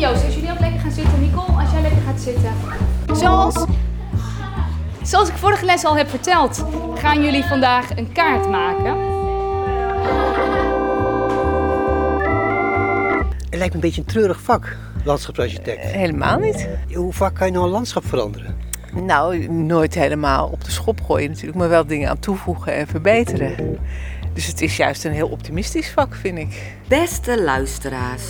Joost, als jullie ook lekker gaan zitten. Nicole, als jij lekker gaat zitten. Zoals, zoals ik vorige les al heb verteld, gaan jullie vandaag een kaart maken. Het lijkt me een beetje een treurig vak, landschapsarchitect. Helemaal niet. Hoe vaak kan je nou een landschap veranderen? Nou, nooit helemaal op de schop gooien natuurlijk, maar wel dingen aan toevoegen en verbeteren. Dus het is juist een heel optimistisch vak, vind ik. Beste luisteraars,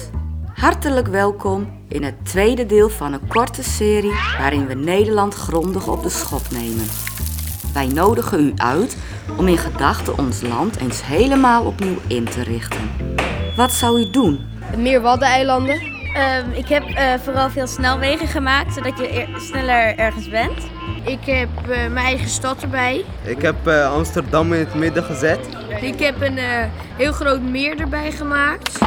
hartelijk welkom in het tweede deel van een korte serie waarin we Nederland grondig op de schop nemen. Wij nodigen u uit om in gedachten ons land eens helemaal opnieuw in te richten. Wat zou u doen? Meer Waddeneilanden. Ehm, ik heb eh, vooral veel snelwegen gemaakt, zodat je sneller ergens bent. Ik heb eh, mijn eigen stad erbij. Ik heb eh, Amsterdam in het midden gezet. Ik heb een eh, heel groot meer erbij gemaakt.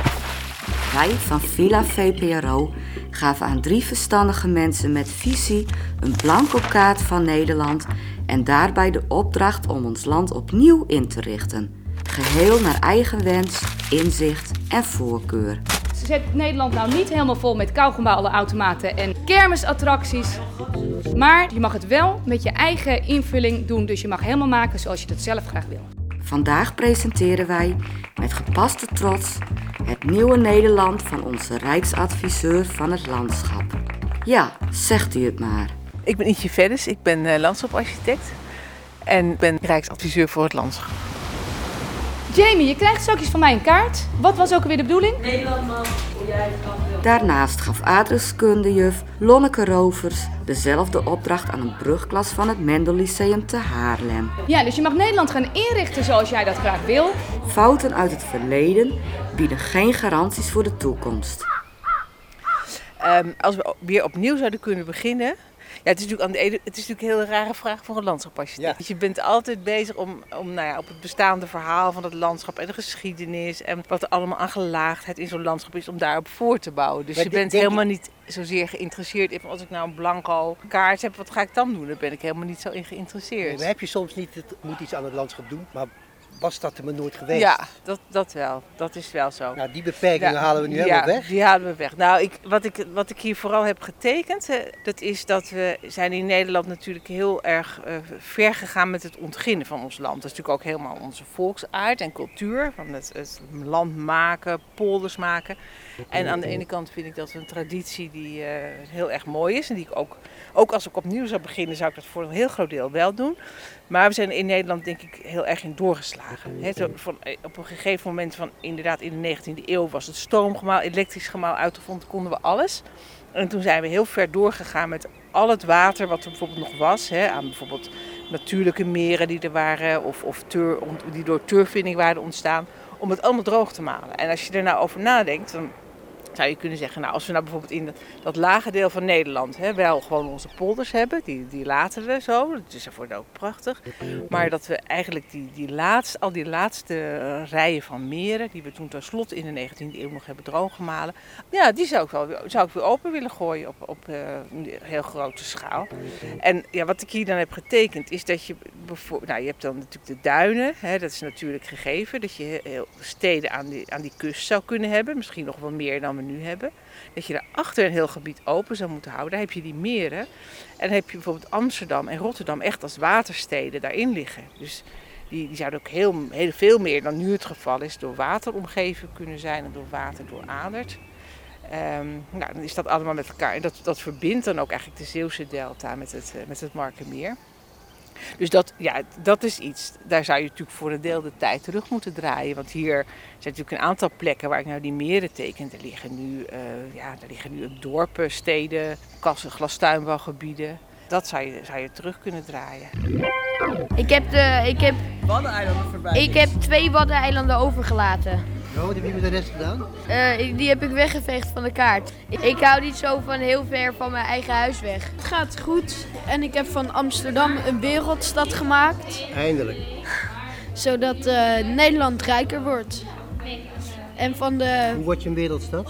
Wij van Villa VPRO gaven aan drie verstandige mensen met visie een blanco kaart van Nederland en daarbij de opdracht om ons land opnieuw in te richten. Geheel naar eigen wens, inzicht en voorkeur. Ze zet Nederland nou niet helemaal vol met kauwgomballenautomaten en kermisattracties. Maar je mag het wel met je eigen invulling doen. Dus je mag helemaal maken zoals je dat zelf graag wil. Vandaag presenteren wij met gepaste trots het nieuwe Nederland van onze Rijksadviseur van het landschap. Ja, zegt u het maar. Ik ben Ietje Veddes, ik ben eh, landschaparchitect en ben rijksadviseur voor het landschap. Jamie, je krijgt straks van mij een kaart. Wat was ook alweer de bedoeling? Daarnaast gaf aardrijkskundejuf Lonneke Rovers dezelfde opdracht aan een brugklas van het Mendel Lyceum te Haarlem. Ja, dus je mag Nederland gaan inrichten zoals jij dat graag wil. Fouten uit het verleden bieden geen garanties voor de toekomst. Ehm, als we weer opnieuw zouden kunnen beginnen. Ja, het is natuurlijk, aan de ene, het is natuurlijk een hele rare vraag voor een landschaparchitect. Ja. Dus Je bent altijd bezig om, om nou ja, op het bestaande verhaal van het landschap en de geschiedenis en wat er allemaal aan gelaagdheid in zo'n landschap is om daarop voor te bouwen. Dus Maar je bent helemaal niet zozeer geïnteresseerd in als ik nou een blanco kaart heb, wat ga ik dan doen? Daar ben ik helemaal niet zo in geïnteresseerd. Maar heb je soms niet, het moet iets aan het landschap doen, maar was dat er maar nooit geweest? Ja, dat, dat wel. Dat is wel zo. Nou, die beperkingen Ja, halen we nu ja, helemaal weg. die halen we weg. Nou, ik, wat, ik, wat ik hier vooral heb getekend, eh, dat is dat we zijn in Nederland natuurlijk heel erg eh, ver gegaan met het ontginnen van ons land. Dat is natuurlijk ook helemaal onze volksaard en cultuur, van het, het land maken, polders maken. En aan de ene kant vind ik dat een traditie die eh, heel erg mooi is en die ik ook, ook als ik opnieuw zou beginnen, zou ik dat voor een heel groot deel wel doen. Maar we zijn in Nederland denk ik heel erg in doorgeslagen. He, van, eh, op een gegeven moment van inderdaad in de 19e eeuw was het stoomgemaal, elektrisch gemaal uitgevonden, konden we alles. En toen zijn we heel ver doorgegaan met al het water wat er bijvoorbeeld nog was. Aan bijvoorbeeld natuurlijke meren die er waren of, of die door turfwinning waren ontstaan. Om het allemaal droog te malen. En als je er nou over nadenkt, dan zou je kunnen zeggen, nou, als we nou bijvoorbeeld in dat, lage deel van Nederland hè, wel gewoon onze polders hebben, die, die laten we zo, dat is voor ook prachtig. Maar dat we eigenlijk die, die laatste, al die laatste eh, rijen van meren, die we toen tenslotte in de 19e eeuw nog hebben drooggemalen, ja, die zou ik wel zou ik weer open willen gooien op, op eh, heel grote schaal. En ja, wat ik hier dan heb getekend is dat je bijvoorbeeld, nou je hebt dan natuurlijk de duinen, hè, dat is natuurlijk gegeven, dat je steden aan die, aan die kust zou kunnen hebben, misschien nog wel meer dan nu hebben. Dat je daarachter een heel gebied open zou moeten houden, daar heb je die meren. En dan heb je bijvoorbeeld Amsterdam en Rotterdam echt als watersteden daarin liggen. Dus die, die zouden ook heel, heel veel meer dan nu het geval is door water omgeven kunnen zijn en door water dooraderd. Ehm nou, dan is dat allemaal met elkaar. En dat, dat verbindt dan ook eigenlijk de Zeeuwse delta met het, eh, met het Markermeer. Dus dat, ja, dat is iets, daar zou je natuurlijk voor een deel de tijd terug moeten draaien. Want hier zijn natuurlijk een aantal plekken waar ik nou die meren teken. Er liggen nu, eh, ja, er liggen nu dorpen, steden, kassen, glastuinbouwgebieden. Dat zou je, zou je terug kunnen draaien. Ik heb, de, ik heb, Waddeneilanden voorbij. ik heb twee Waddeneilanden overgelaten. Oh, wat heb je met de rest gedaan? Eh, die heb ik weggeveegd van de kaart. Ik, hou niet zo van heel ver van mijn eigen huis weg. Het gaat goed en ik heb van Amsterdam een wereldstad gemaakt, Eindelijk. zodat eh, Nederland rijker wordt. En van de, Hoe word je een wereldstad?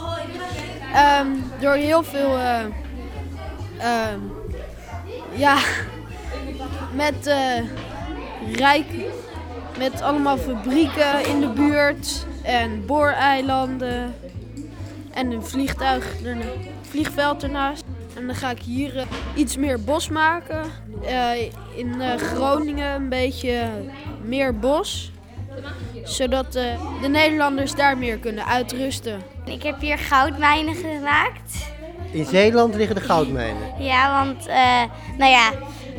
ehm, door heel veel, eh, ehm, ja, met eh, rijk, met allemaal fabrieken in de buurt en booreilanden. En een vliegtuig, erna, vliegveld ernaast. En dan ga ik hier eh, iets meer bos maken. Eh, in eh, Groningen een beetje meer bos. Zodat eh, de Nederlanders daar meer kunnen uitrusten. Ik heb hier goudmijnen gemaakt. In Zeeland liggen de goudmijnen. Ja, want eh, nou ja,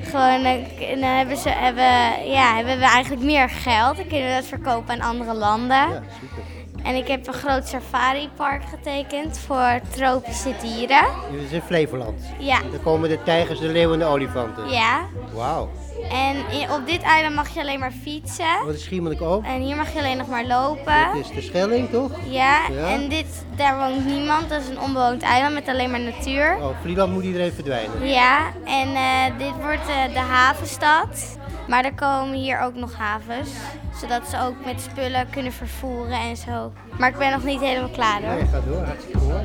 gewoon eh, dan hebben, ze, hebben, ja, hebben we eigenlijk meer geld. Dan kunnen we dat verkopen aan andere landen. Ja, super. En ik heb een groot safaripark getekend voor tropische dieren. Dit is in Flevoland. Ja, Daar komen de tijgers, de leeuwen en de olifanten. ja. Wauw. En in- op dit eiland mag je alleen maar fietsen. Wat is Schiermonnikoog? En hier mag je alleen nog maar lopen. Dit is de Schelling, toch? Ja, Ja. en dit, daar woont niemand. Dat is een onbewoond eiland met alleen maar natuur. Oh, Vlieland moet iedereen verdwijnen. Ja, en eh, dit wordt eh, de havenstad. Maar er komen hier ook nog havens. Zodat ze ook met spullen kunnen vervoeren en zo. Maar ik ben nog niet helemaal klaar hoor. Nee, ga door, hartstikke mooi.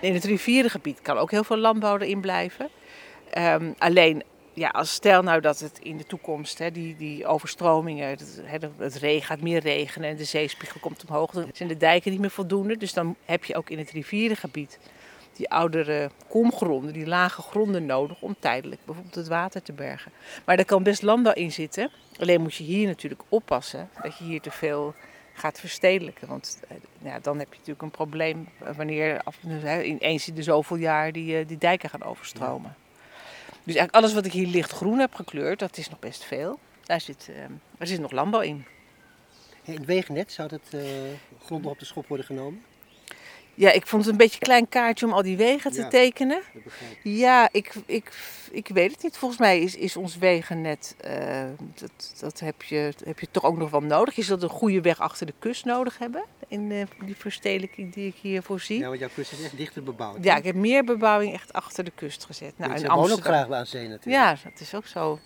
In het rivierengebied kan ook heel veel landbouw erin blijven. Ehm, alleen, ja, als stel nou dat het in de toekomst, hè, die, die overstromingen, het, hè, het regen gaat meer regenen en de zeespiegel komt omhoog, dan zijn de dijken niet meer voldoende. Dus dan heb je ook in het rivierengebied die oudere komgronden, die lage gronden nodig om tijdelijk bijvoorbeeld het water te bergen. Maar daar kan best landbouw in zitten. Alleen moet je hier natuurlijk oppassen dat je hier te veel gaat verstedelijken. Want eh, ja, dan heb je natuurlijk een probleem wanneer ineens in de zoveel jaar die, eh, die dijken gaan overstromen. Dus eigenlijk alles wat ik hier lichtgroen heb gekleurd, dat is nog best veel. Daar zit, eh, daar zit nog landbouw in. In het wegennet zou dat nog op de schop worden genomen? Ja, ik vond het een beetje een klein kaartje om al die wegen te Ja. tekenen. Ja, ik, ik, ik weet het niet. Volgens mij is, is ons wegennet, eh, dat, dat heb, je, heb je toch ook nog wel nodig. Je zult een goede weg achter de kust nodig hebben in eh, die verstedelijking die ik hier voorzie. Ja, Ja, want jouw kust is echt dichter bebouwd. ik heb meer bebouwing echt achter de kust gezet. Nou, in wonen ook graag aan zee natuurlijk. Ja, dat is ook zo.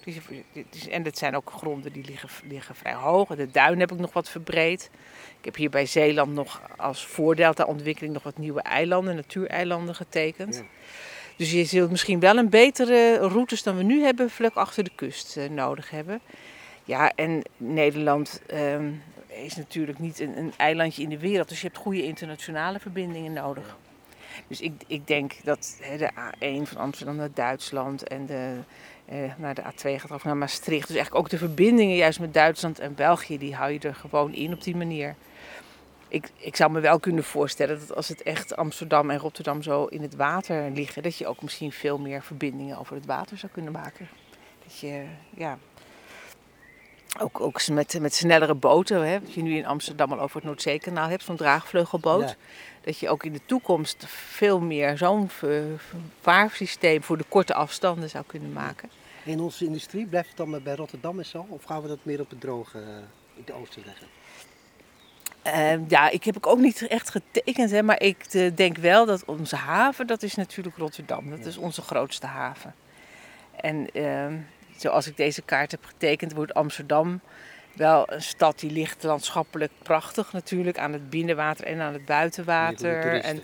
En dat zijn ook gronden die liggen, liggen vrij hoog. De duin heb ik nog wat verbreed. Ik heb hier bij Zeeland nog als voordelta-ontwikkeling nog wat nieuwe eilanden, natuureilanden getekend. Ja. Dus je zult misschien wel een betere routes dan we nu hebben, vlak achter de kust eh, nodig hebben. Ja, en Nederland ehm, is natuurlijk niet een, een eilandje in de wereld, dus je hebt goede internationale verbindingen nodig. Dus ik, ik denk dat de A1 van Amsterdam naar Duitsland en de, eh, naar de A2 gaat over naar Maastricht. Dus eigenlijk ook de verbindingen juist met Duitsland en België, die hou je er gewoon in op die manier. Ik, ik zou me wel kunnen voorstellen dat als het echt Amsterdam en Rotterdam zo in het water liggen, dat je ook misschien veel meer verbindingen over het water zou kunnen maken. Dat je, ja, ook, ook met, met snellere boten, hè, wat je nu in Amsterdam al over het Noordzeekanaal hebt, zo'n draagvleugelboot. Ja. Dat je ook in de toekomst veel meer zo'n vaarsysteem voor de korte afstanden zou kunnen maken. In onze industrie, blijft het dan maar bij Rotterdam en zo? Of gaan we dat meer op het droge eh, in de oosten leggen? Ehm, ja, ik heb ook niet echt getekend, hè, maar ik eh, denk wel dat onze haven, dat is natuurlijk Rotterdam. Dat is onze grootste haven. En ehm, zoals ik deze kaart heb getekend, wordt Amsterdam wel een stad die ligt landschappelijk prachtig natuurlijk aan het binnenwater en aan het buitenwater. En,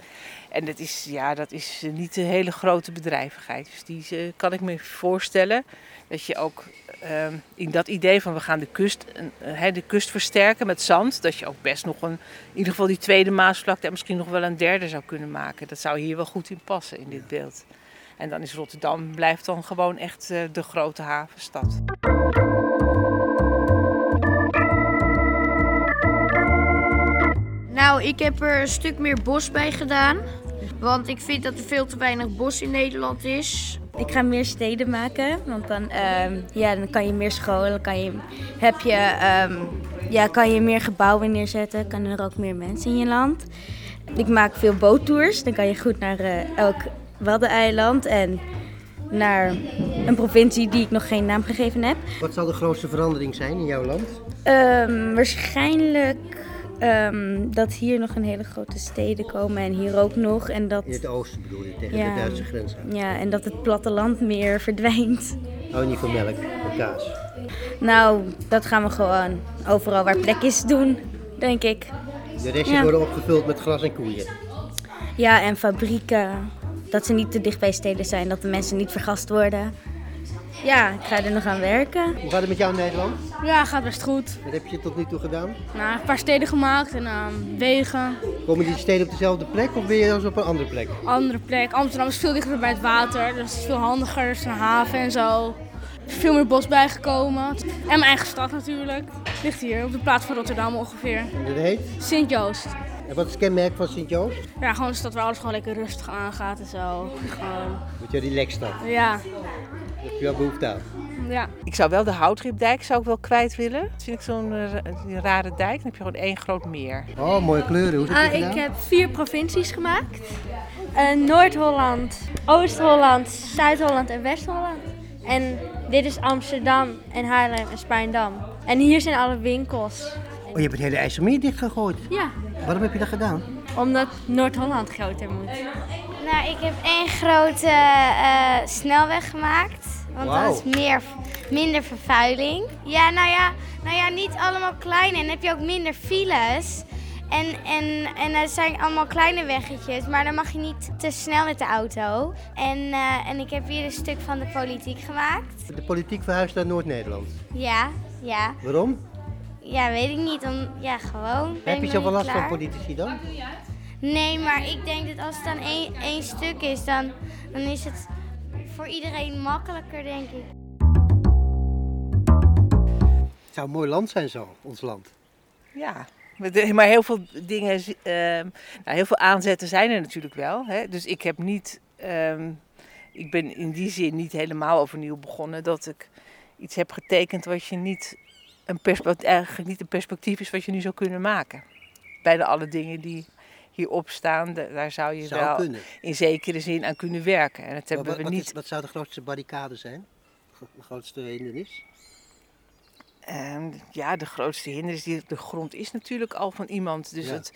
en dat is, ja, dat is niet een hele grote bedrijvigheid. Dus die eh, kan ik me voorstellen dat je ook ehm, in dat idee van we gaan de kust, eh, de kust versterken met zand, dat je ook best nog een, in ieder geval die tweede Maasvlakte en misschien nog wel een derde zou kunnen maken. Dat zou hier wel goed in passen in dit beeld. En dan is Rotterdam blijft dan gewoon echt eh, de grote havenstad. Nou, ik heb er een stuk meer bos bij gedaan. Want ik vind dat er veel te weinig bos in Nederland is. Ik ga meer steden maken, want dan, ehm, ja, dan kan je meer scholen, dan kan je, heb je, ehm, ja, kan je meer gebouwen neerzetten, kan er ook meer mensen in je land. Ik maak veel boottours, dan kan je goed naar eh, elk waddeneiland en naar een provincie die ik nog geen naam gegeven heb. Wat zal de grootste verandering zijn in jouw land? Ehm, waarschijnlijk ehm, dat hier nog een hele grote steden komen en hier ook nog. En dat, In het oosten bedoel je, tegen Ja. de Duitse grens aan. ja, en dat het platteland meer verdwijnt. Hou je niet van melk en kaas? Nou, dat gaan we gewoon overal waar plek is doen, denk ik. De restjes Ja. worden opgevuld met gras en koeien. Ja, en fabrieken. Dat ze niet te dicht bij steden zijn, dat de mensen niet vergast worden. Ja, ik ga er nog aan werken. Hoe gaat het met jou in Nederland? Ja, gaat best goed. Wat heb je tot nu toe gedaan? Nou, een paar steden gemaakt en uh, wegen. Komen die steden op dezelfde plek of ben je dan op een andere plek? Andere plek. Amsterdam is veel dichter bij het water, dus het is veel handiger. Er is een haven en zo. Er is veel meer bos bijgekomen. En mijn eigen stad natuurlijk. Ligt hier op de plaats van Rotterdam ongeveer. En dat heet? Sint-Joost. En wat is het kenmerk van Sint-Joost? Ja, gewoon een stad waar alles gewoon lekker rustig aangaat en zo. Gewoon. Moet je relaxed stad. Ja. Daar heb je wel behoefte aan. Ja. Ik zou wel de Houtripdijk zou ik wel kwijt willen. Dat vind ik zo'n uh, rare dijk. Dan heb je gewoon één groot meer. Oh, mooie kleuren. Hoe is het uh, Ik heb vier provincies gemaakt. Uh, Noord-Holland, Oost-Holland, Zuid-Holland en West-Holland. En dit is Amsterdam en Haarlem en Spijndam. En hier zijn alle winkels. Oh, je hebt het hele IJsselmeer dichtgegooid? Ja. Waarom heb je dat gedaan? Omdat Noord-Holland groter moet. Nou, ik heb één grote uh, snelweg gemaakt. Want wow. dan is meer, minder vervuiling. Ja, nou ja, nou ja, niet allemaal klein. En dan heb je ook minder files. En, en, en er zijn allemaal kleine weggetjes, maar dan mag je niet te snel met de auto. En, uh, en ik heb hier een stuk van de politiek gemaakt. De politiek verhuist naar Noord-Nederland? Ja, ja. Waarom? Ja, weet ik niet. Om, ja, gewoon. Heb je zoveel last van politici dan? Nee, maar ik denk dat als het dan één, één stuk is, dan, dan is het voor iedereen makkelijker, denk ik. Het zou een mooi land zijn zo, ons land. Ja, maar heel veel dingen, uh, nou, heel veel aanzetten zijn er natuurlijk wel. Hè? Dus ik heb niet, um, ik ben in die zin niet helemaal overnieuw begonnen dat ik iets heb getekend wat je niet een perspectief, eigenlijk niet een perspectief is wat je nu zou kunnen maken. Bijna alle dingen die hierop staan, daar zou je zou wel kunnen. in zekere zin aan kunnen werken. En dat hebben wat, we wat, niet. Is, wat zou de grootste barricade zijn? De grootste hindernis? Um, ja, de grootste hindernis, die, de grond is natuurlijk al van iemand. Dus Ja. het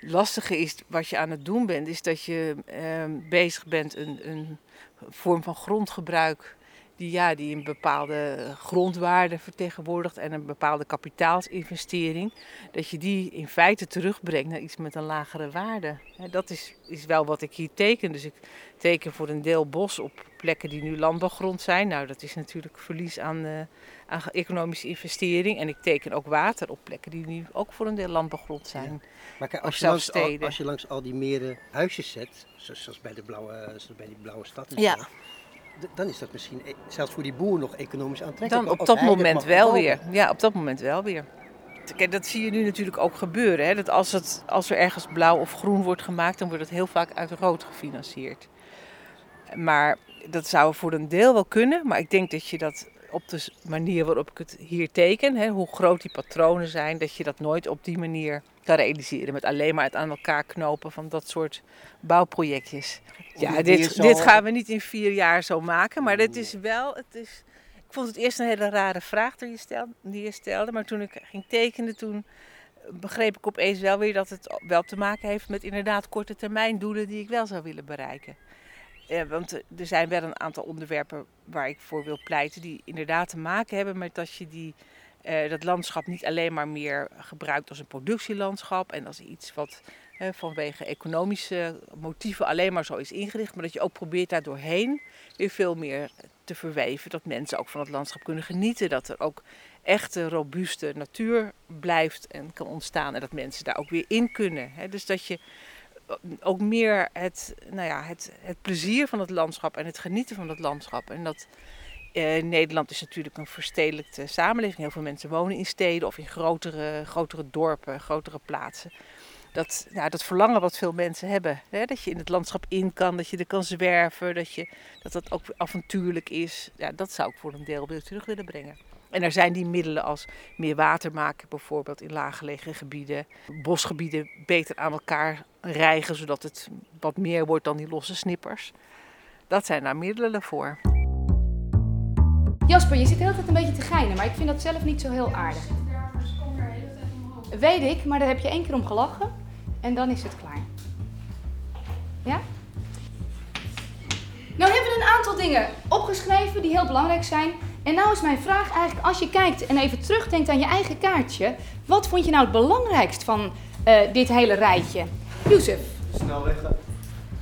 lastige is, wat je aan het doen bent, is dat je um, bezig bent een, een vorm van grondgebruik die, ja, die een bepaalde grondwaarde vertegenwoordigt en een bepaalde kapitaalsinvestering, dat je die in feite terugbrengt naar iets met een lagere waarde. Dat is, is wel wat ik hier teken. Dus ik teken voor een deel bos op plekken die nu landbouwgrond zijn. Nou, dat is natuurlijk verlies aan, uh, aan economische investering. En ik teken ook water op plekken die nu ook voor een deel landbouwgrond zijn. Ja. Maar kijk, Of als je, langs, zelfs al, steden. als je langs al die meren huisjes zet, zoals bij de blauwe, zoals bij die blauwe stad Ja. zo, dan is dat misschien e- zelfs voor die boer nog economisch aantrekkelijk. Dan op dat moment wel weer. Ja, op dat moment wel weer. Kijk, dat zie je nu natuurlijk ook gebeuren. Hè? Dat als, het, als er ergens blauw of groen wordt gemaakt, dan wordt het heel vaak uit rood gefinancierd. Maar dat zou voor een deel wel kunnen. Maar ik denk dat je dat op de manier waarop ik het hier teken, hè, hoe groot die patronen zijn, dat je dat nooit op die manier kan realiseren. Met alleen maar het aan elkaar knopen van dat soort bouwprojectjes. Ja, dit, dit gaan we niet in vier jaar zo maken. Maar dit is wel, het is, ik vond het eerst een hele rare vraag die je stelde, die je stelde. Maar toen ik ging tekenen, toen begreep ik opeens wel weer dat het wel te maken heeft met inderdaad korte termijn doelen die ik wel zou willen bereiken. Eh, want eh, er zijn wel een aantal onderwerpen waar ik voor wil pleiten die inderdaad te maken hebben met dat je die, eh, dat landschap niet alleen maar meer gebruikt als een productielandschap en als iets wat vanwege economische motieven alleen maar zo is ingericht, maar dat je ook probeert daar doorheen weer veel meer te verweven. Dat mensen ook van het landschap kunnen genieten, dat er ook echte robuuste natuur blijft en kan ontstaan en dat mensen daar ook weer in kunnen. Hè. Dus dat je ook meer het, nou ja, het, het plezier van het landschap en het genieten van het landschap. En dat eh, Nederland is natuurlijk een verstedelijkte samenleving. Heel veel mensen wonen in steden of in grotere, grotere dorpen, grotere plaatsen. Dat, ja, dat verlangen wat veel mensen hebben. Hè? Dat je in het landschap in kan, dat je er kan zwerven, dat je, dat, dat ook avontuurlijk is. Ja, dat zou ik voor een deel weer terug willen brengen. En er zijn die middelen als meer water maken, bijvoorbeeld in laaggelegen gebieden. Bosgebieden beter aan elkaar rijgen, zodat het wat meer wordt dan die losse snippers. Dat zijn daar middelen voor. Jasper, je zit tijd een beetje te geinen, maar ik vind dat zelf niet zo heel aardig. Weet ik, maar daar heb je één keer om gelachen en dan is het klaar. Ja? Nou hebben we een aantal dingen opgeschreven die heel belangrijk zijn. En nou is mijn vraag eigenlijk, als je kijkt en even terugdenkt aan je eigen kaartje, wat vond je nou het belangrijkst van eh, dit hele rijtje? Yusuf, Snelwegen.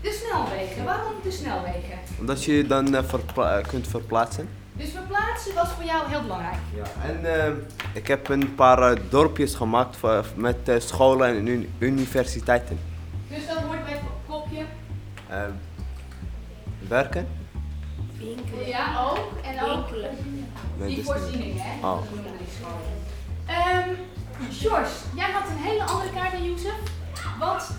de snelwegen. Waarom de snelwegen? Omdat je je dan eh, verpla- eh, kunt verplaatsen. Dus verplaatsen was voor jou heel belangrijk. Ja. En eh, ik heb een paar dorpjes gemaakt voor, met scholen en uni- universiteiten. Dus dat hoort bij het kopje. Werken. Ja, ook. En ook Nee, die voorzieningen, hè? Oh. Dat noemen we die scholen. Ehm George, jij had een hele andere kaart dan Jozef. Wat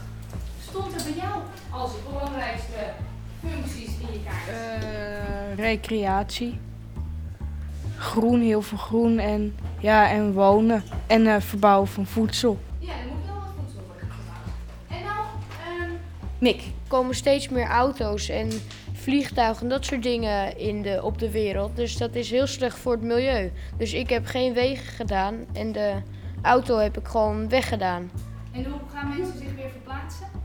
stond er bij jou als belangrijkste functies in je kaart? Eh, recreatie. Groen, heel veel groen en, ja, en wonen. En eh, verbouwen van voedsel. Ja, er moet wel wat voedsel worden gebouwd. En nou, ehm Mick. Er komen steeds meer auto's en vliegtuigen en dat soort dingen in de, op de wereld. Dus dat is heel slecht voor het milieu. Dus ik heb geen wegen gedaan en de auto heb ik gewoon weggedaan. En hoe gaan mensen zich weer verplaatsen?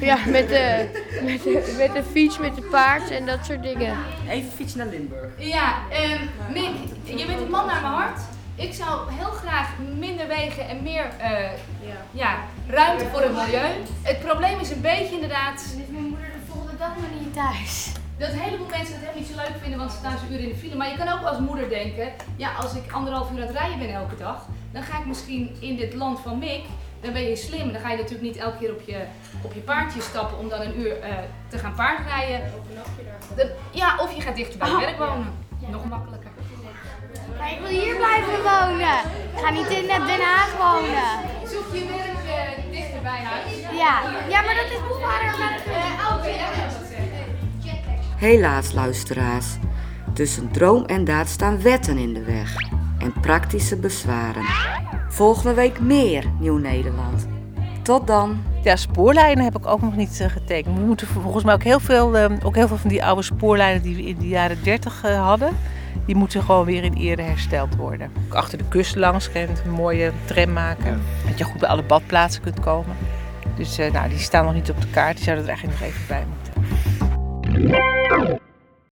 Ja, met de, met de, met de fiets, met de paard en dat soort dingen. Even fietsen naar Limburg. Ja, ehm Mick, je bent een man naar mijn hart. Ik zou heel graag minder wegen en meer eh, ja. ruimte voor het milieu. Het probleem is een beetje inderdaad Is mijn moeder de volgende dag nog niet thuis? dat een heleboel mensen het helemaal niet zo leuk vinden, want ze staan zo'n uur in de file. Maar je kan ook als moeder denken, ja, als ik anderhalf uur aan het rijden ben elke dag, dan ga ik misschien in dit land van Mick, dan ben je slim. Dan ga je natuurlijk niet elke keer op je, op je paardje stappen om dan een uur eh, te gaan paardrijden. Ja, of je gaat dichter bij je werk wonen. Nog makkelijker. Maar ik wil hier blijven wonen. Ik ga niet in Den Haag wonen. Zoek je werk eh, dichter bij huis. Ja, ja maar dat is mijn vader. Eh, Oké, jij gaat dat zeggen. Helaas, luisteraars. Tussen droom en daad staan wetten in de weg en praktische bezwaren. Volgende week meer Nieuw Nederland. Tot dan. Ja, spoorlijnen heb ik ook nog niet eh, getekend. We moeten volgens mij ook heel veel, eh, ook heel veel van die oude spoorlijnen die we in de jaren 30 eh, hadden, die moeten gewoon weer in ere hersteld worden. Ook achter de kust langs een mooie tram maken. Dat je goed bij alle badplaatsen kunt komen. Dus nou, die staan nog niet op de kaart. Die zouden er eigenlijk nog even bij moeten.